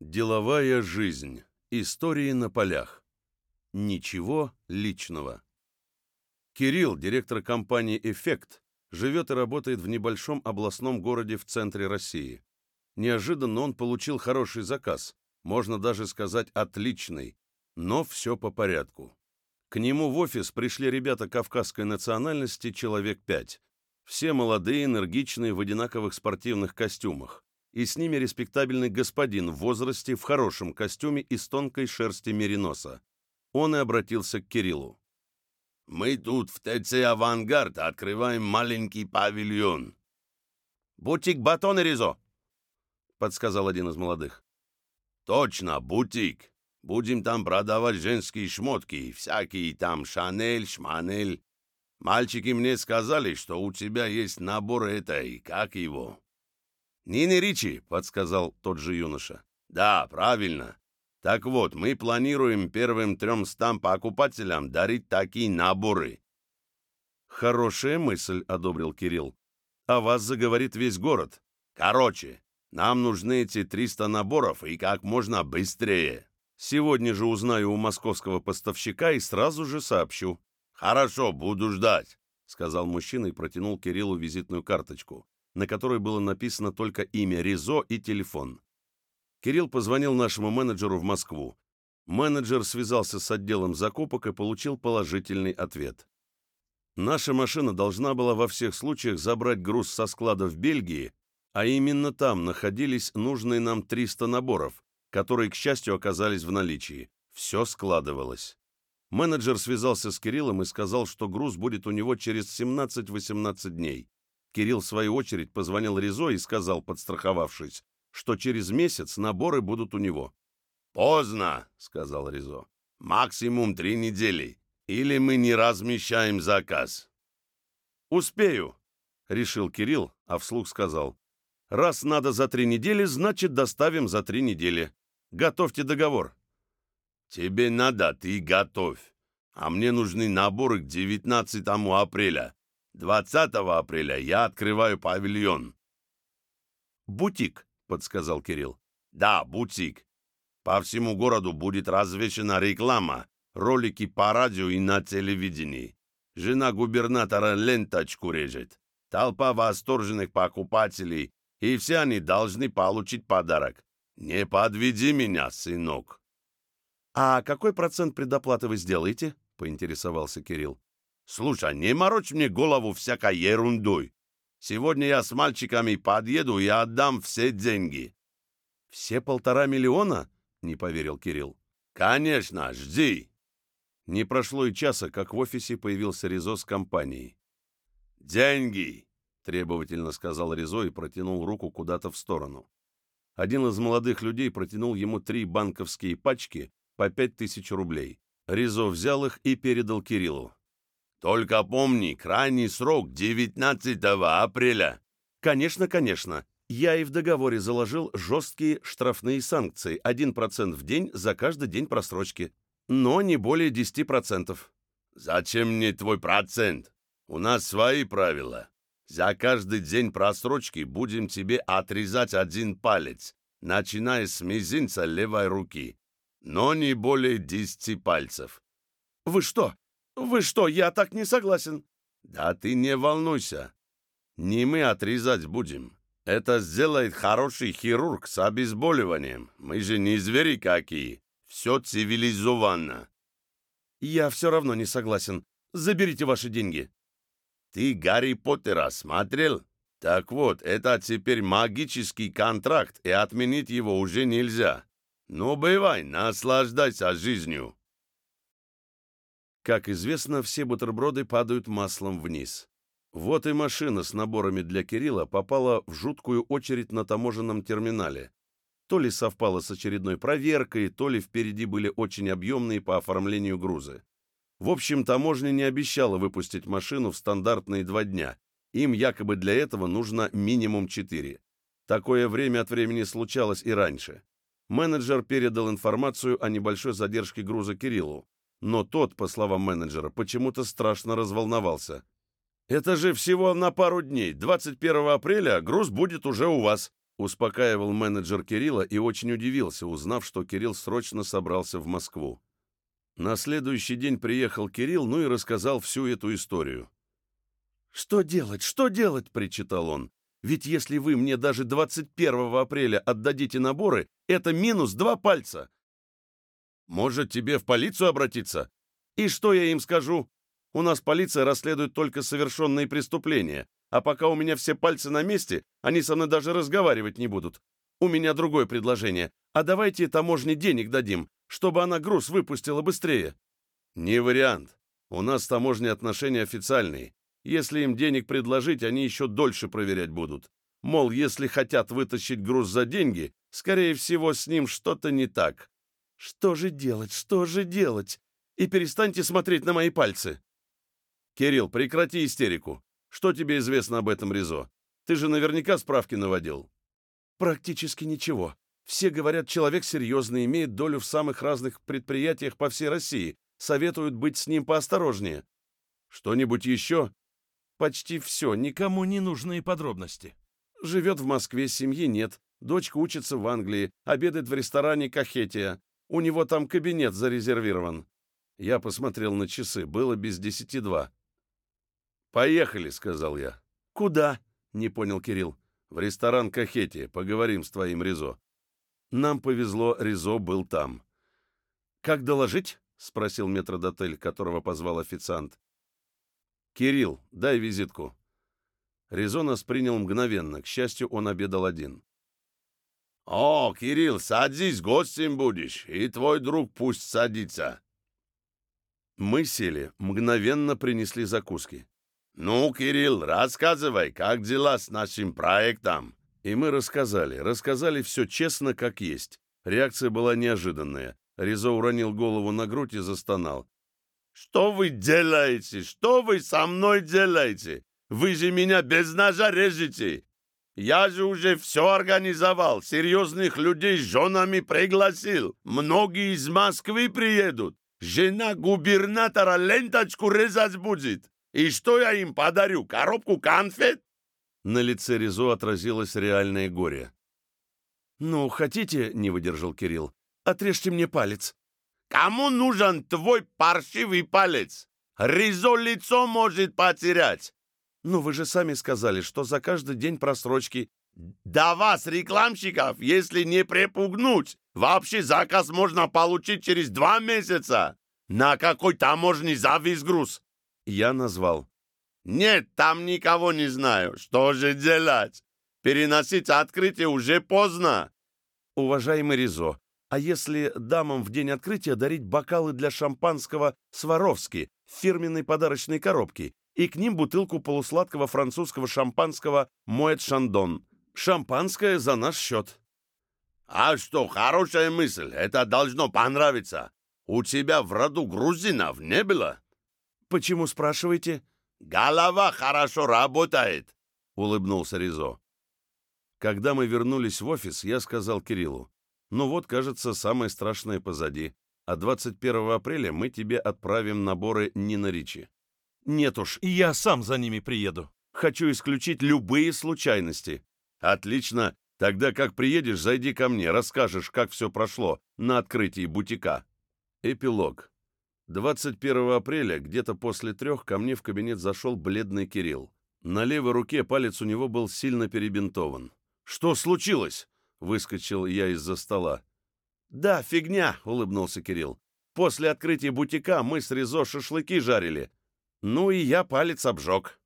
Деловая жизнь. Истории на полях. Ничего личного. Кирилл, директор компании «Эффект», живет и работает в небольшом областном городе в центре России. Неожиданно он получил хороший заказ, можно даже сказать отличный, но все по порядку. К нему в офис пришли ребята кавказской национальности человек пять. Все молодые, энергичные, в одинаковых спортивных костюмах и с ними респектабельный господин в возрасте в хорошем костюме из тонкой шерсти мериноса. Он и обратился к Кириллу. «Мы тут в ТЦ «Авангард» открываем маленький павильон». «Бутик батон и ризо», — подсказал один из молодых. «Точно, бутик. Будем там продавать женские шмотки, всякие там Шанель, Шманель. Мальчики мне сказали, что у тебя есть набор этой, как его, «Нины Ричи», — подсказал тот же юноша. «Да, правильно. Так вот, мы планируем первым трёмстам покупателям дарить такие наборы». «Хорошая мысль», — одобрил Кирилл. «А вас заговорит весь город». «Короче, нам нужны эти 300 наборов и как можно быстрее». «Сегодня же узнаю у московского поставщика и сразу же сообщу». «Хорошо, буду ждать», — сказал мужчина и протянул Кириллу визитную карточку на которой было написано только имя Ризо и телефон. Кирилл позвонил нашему менеджеру в Москву. Менеджер связался с отделом закупок и получил положительный ответ. Наша машина должна была во всех случаях забрать груз со склада в Бельгии, а именно там находились нужные нам 300 наборов, которые, к счастью, оказались в наличии. Все складывалось. Менеджер связался с Кириллом и сказал, что груз будет у него через 17-18 дней. Кирилл, в свою очередь, позвонил Ризо и сказал, подстраховавшись, что через месяц наборы будут у него. «Поздно», — сказал Ризо. «Максимум три недели. Или мы не размещаем заказ». «Успею», — решил Кирилл, а вслух сказал. «Раз надо за три недели, значит, доставим за три недели. Готовьте договор». «Тебе надо, ты готовь. А мне нужны наборы к 19 апреля. 20 апреля я открываю павильон». «Бутик», — подсказал Кирилл. «Да, бутик. По всему городу будет развешена реклама, ролики по радио и на телевидении. Жена губернатора ленточку режет. Толпа восторженных покупателей, и все они должны получить подарок. Не подведи меня, сынок». «А какой процент предоплаты вы сделаете?» — поинтересовался Кирилл. Слушай, не морочь мне голову всякой ерундой. Сегодня я с мальчиками подъеду и отдам все деньги». «Все полтора миллиона?» — не поверил Кирилл. «Конечно, жди». Не прошло и часа, как в офисе появился Ризо с компанией. «Деньги!» — требовательно сказал Ризо и протянул руку куда-то в сторону. Один из молодых людей протянул ему три банковские пачки по пять тысяч рублей. Ризо взял их и передал Кириллу. Только помни, крайний срок 19 апреля. Конечно, конечно. Я и в договоре заложил жесткие штрафные санкции, 1% в день за каждый день просрочки. Но не более 10%. Зачем мне твой процент? У нас свои правила. За каждый день просрочки будем тебе отрезать один палец, начиная с мизинца левой руки. Но не более 10 пальцев. Вы что, «Вы что, я так не согласен!» «Да ты не волнуйся. Не мы отрезать будем. Это сделает хороший хирург с обезболиванием. Мы же не звери какие. Все цивилизованно». «Я все равно не согласен. Заберите ваши деньги». «Ты Гарри Поттера смотрел?» «Так вот, это теперь магический контракт, и отменить его уже нельзя. Ну, бывай, наслаждайся жизнью». Как известно, все бутерброды падают маслом вниз. Вот и машина с наборами для Кирилла попала в жуткую очередь на таможенном терминале. То ли совпало с очередной проверкой, то ли впереди были очень объемные по оформлению грузы. В общем, таможня не обещала выпустить машину в стандартные два дня. Им якобы для этого нужно минимум четыре. Такое время от времени случалось и раньше. Менеджер передал информацию о небольшой задержке груза Кириллу, но тот, по словам менеджера, почему-то страшно разволновался. «Это же всего на пару дней. 21 апреля груз будет уже у вас. Успокаивал менеджер Кирилла и очень удивился, узнав, что Кирилл срочно собрался в Москву. На следующий день приехал Кирилл, ну и рассказал всю эту историю. «Что делать? Что делать?» — причитал он. «Ведь если вы мне даже 21 апреля отдадите наборы, это минус два пальца. Может, тебе в полицию обратиться? И что я им скажу? У нас полиция расследует только совершенные преступления, а пока у меня все пальцы на месте, они со мной даже разговаривать не будут. У меня другое предложение. А давайте таможне денег дадим, чтобы она груз выпустила быстрее. Не вариант. У нас с таможней отношения официальные. Если им денег предложить, они еще дольше проверять будут. Мол, если хотят вытащить груз за деньги, скорее всего, с ним что-то не так. Что же делать, что же делать? И перестаньте смотреть на мои пальцы. Кирилл, прекрати истерику. Что тебе известно об этом Ризо? Ты же наверняка справки наводил. Практически ничего. Все говорят, человек серьезный, имеет долю в самых разных предприятиях по всей России. Советуют быть с ним поосторожнее. Что-нибудь еще? Почти все, никому не нужные подробности. Живет в Москве, семьи нет. Дочка учится в Англии, обедает в ресторане Кахетия. У него там кабинет зарезервирован. Я посмотрел на часы, было без десяти два. «Поехали», — сказал я. «Куда?» — не понял Кирилл. «В ресторан Кахетия. Поговорим с твоим Ризо». Нам повезло, Ризо был там. «Как доложить?» — спросил метродотель, которого позвал официант. «Кирилл, дай визитку». Ризо нас принял мгновенно. К счастью, он обедал один. «О, Кирилл, садись, гостем будешь, и твой друг пусть садится». Мы сели, мгновенно принесли закуски. «Ну, Кирилл, рассказывай, как дела с нашим проектом?» И мы рассказали, рассказали все честно, как есть. Реакция была неожиданная. Ризо уронил голову на грудь и застонал. «Что вы делаете? Что вы со мной делаете? Вы же меня без ножа режете! Я же уже все организовал, серьезных людей с женами пригласил. Многие из Москвы приедут. Жена губернатора ленточку резать будет. И что я им подарю? Коробку конфет?» На лице Ризо отразилось реальное горе. «Ну, хотите, — не выдержал Кирилл, — отрежьте мне палец». «Кому нужен твой паршивый палец? Ризо лицо может потерять». «Ну, вы же сами сказали, что за каждый день просрочки...» «Да вас, рекламщиков, если не припугнуть, вообще заказ можно получить через два месяца. На какой таможне завис груз? Я назвал. «Нет, там никого не знаю. Что же делать? Переносить открытие уже поздно». «Уважаемый Ризо, а если дамам в день открытия дарить бокалы для шампанского «Сваровски» в фирменной подарочной коробке и к ним бутылку полусладкого французского шампанского «Моэт Шандон»? Шампанское за наш счет». «А что, хорошая мысль. Это должно понравиться. У тебя в роду грузинов не было?» «Почему спрашиваете?» «Голова хорошо работает», — улыбнулся Ризо. Когда мы вернулись в офис, я сказал Кириллу, «Ну вот, кажется, самое страшное позади, а 21 апреля мы тебе отправим наборы Нина Ричи». «Нет уж, я сам за ними приеду. Хочу исключить любые случайности». «Отлично. Тогда как приедешь, зайди ко мне, расскажешь, как все прошло на открытии бутика». Эпилог. 21 апреля, где-то после трех, ко мне в кабинет зашел бледный Кирилл. На левой руке палец у него был сильно перебинтован. «Что случилось?» — выскочил я из-за стола. «Да, фигня!» — улыбнулся Кирилл. «После открытия бутика мы с Ризо шашлыки жарили. Ну и я палец обжег».